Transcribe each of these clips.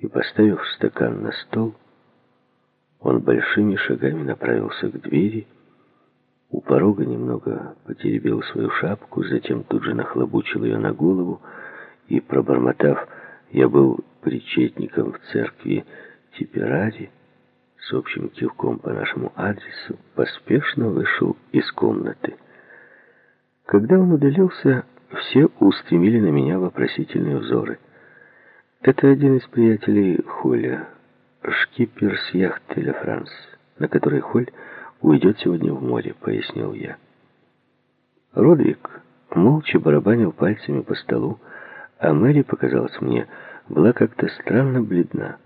и, поставив стакан на стол, он большими шагами направился к двери, у порога немного потеребил свою шапку, затем тут же нахлобучил ее на голову и, пробормотав «Я был причетником в церкви Типерари», с общим кивком по нашему адресу, поспешно вышел из комнаты. Когда он удалился, все устремили на меня вопросительные взоры. Это один из приятелей Холля, шкипер с яхты «Ля Франс», на которой Холь уйдет сегодня в море, пояснил я. Родрик молча барабанил пальцами по столу, а Мэри, показалось мне, была как-то странно бледна.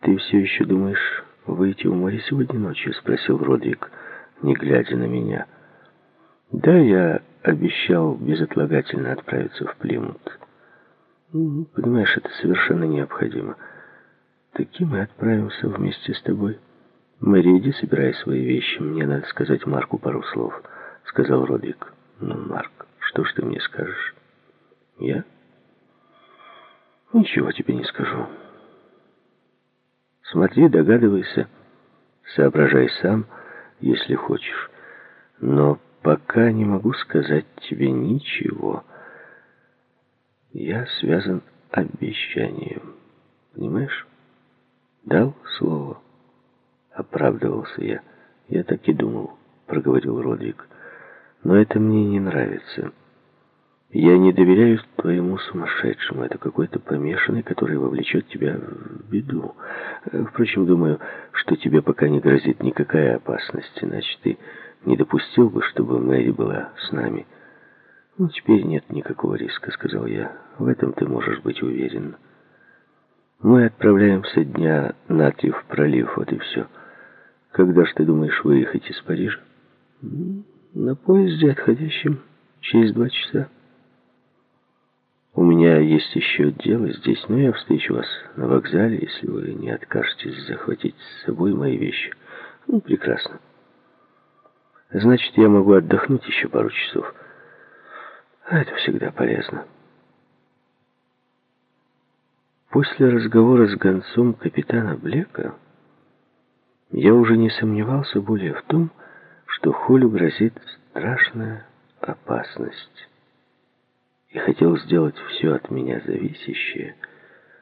«Ты все еще думаешь выйти в море сегодня ночью?» — спросил Родрик, не глядя на меня. «Да, я обещал безотлагательно отправиться в Плимут. Понимаешь, это совершенно необходимо. Таки мы отправимся вместе с тобой». «Мэри, иди собирай свои вещи. Мне надо сказать Марку пару слов», — сказал Родрик. «Ну, Марк, что ж ты мне скажешь?» «Я?» «Ничего тебе не скажу». «Смотри, догадывайся, соображай сам, если хочешь. Но пока не могу сказать тебе ничего. Я связан обещанием, понимаешь? Дал слово». Оправдывался я. Я так и думал, проговорил Родрик. Но это мне не нравится. Я не доверяю твоему сумасшедшему. Это какой-то помешанный, который вовлечет тебя в беду. Впрочем, думаю, что тебе пока не грозит никакая опасность, иначе ты не допустил бы, чтобы Мэри была с нами. Ну, теперь нет никакого риска, сказал я. В этом ты можешь быть уверен. Мы отправляемся дня на три в пролив, вот и все. Когда ж ты думаешь выехать из Парижа? На поезде, отходящем через два часа. У меня есть еще дело здесь, но я встречу вас на вокзале, если вы не откажетесь захватить с собой мои вещи. Ну, прекрасно. Значит, я могу отдохнуть еще пару часов. Это всегда полезно. После разговора с гонцом капитана Блека я уже не сомневался более в том, что Холю грозит страшная опасность. И хотел сделать все от меня зависящее,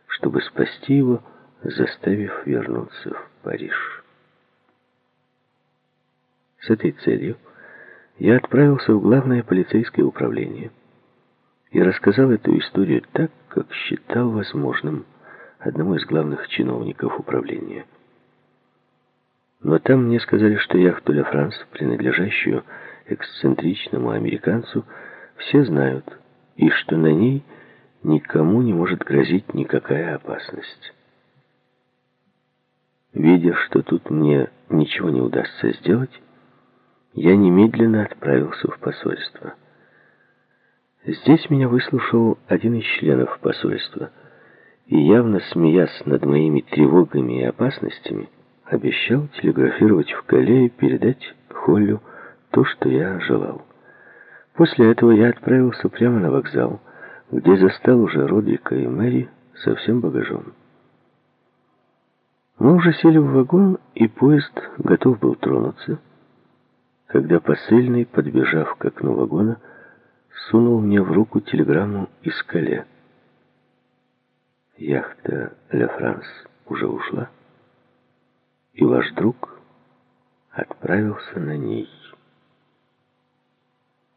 чтобы спасти его, заставив вернуться в Париж. С этой целью я отправился в главное полицейское управление и рассказал эту историю так, как считал возможным одному из главных чиновников управления – но там мне сказали, что яхту «Ля Франс», принадлежащую эксцентричному американцу, все знают, и что на ней никому не может грозить никакая опасность. Видя, что тут мне ничего не удастся сделать, я немедленно отправился в посольство. Здесь меня выслушал один из членов посольства, и явно смеясь над моими тревогами и опасностями, обещал телеграфировать в Кале и передать Холлю то, что я желал. После этого я отправился прямо на вокзал, где застал уже Родрика и Мэри со всем багажом. Мы уже сели в вагон, и поезд готов был тронуться, когда посыльный, подбежав к окну вагона, сунул мне в руку телеграмму из Кале. Яхта «Ля Франс» уже ушла и ваш друг отправился на ней.